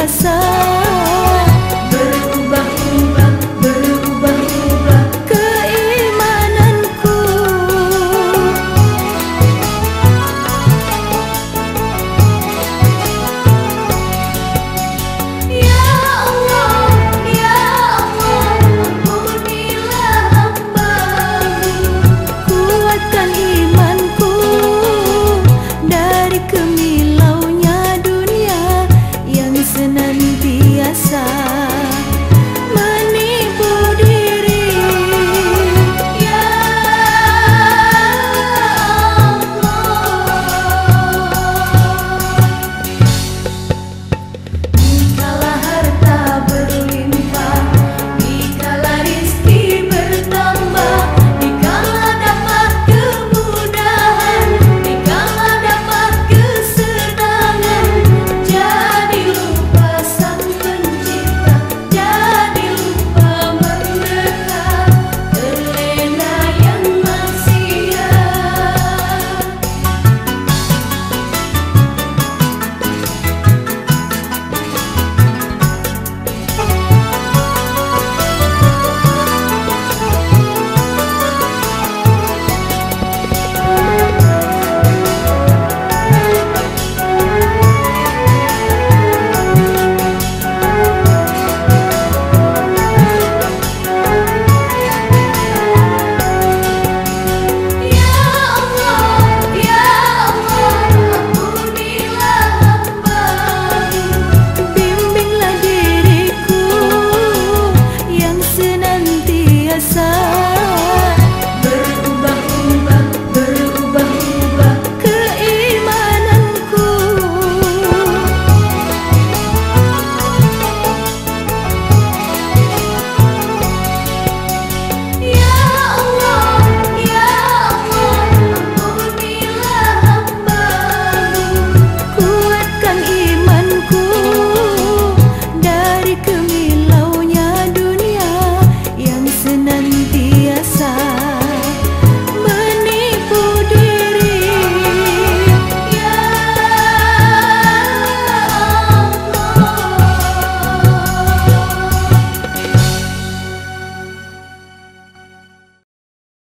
rasa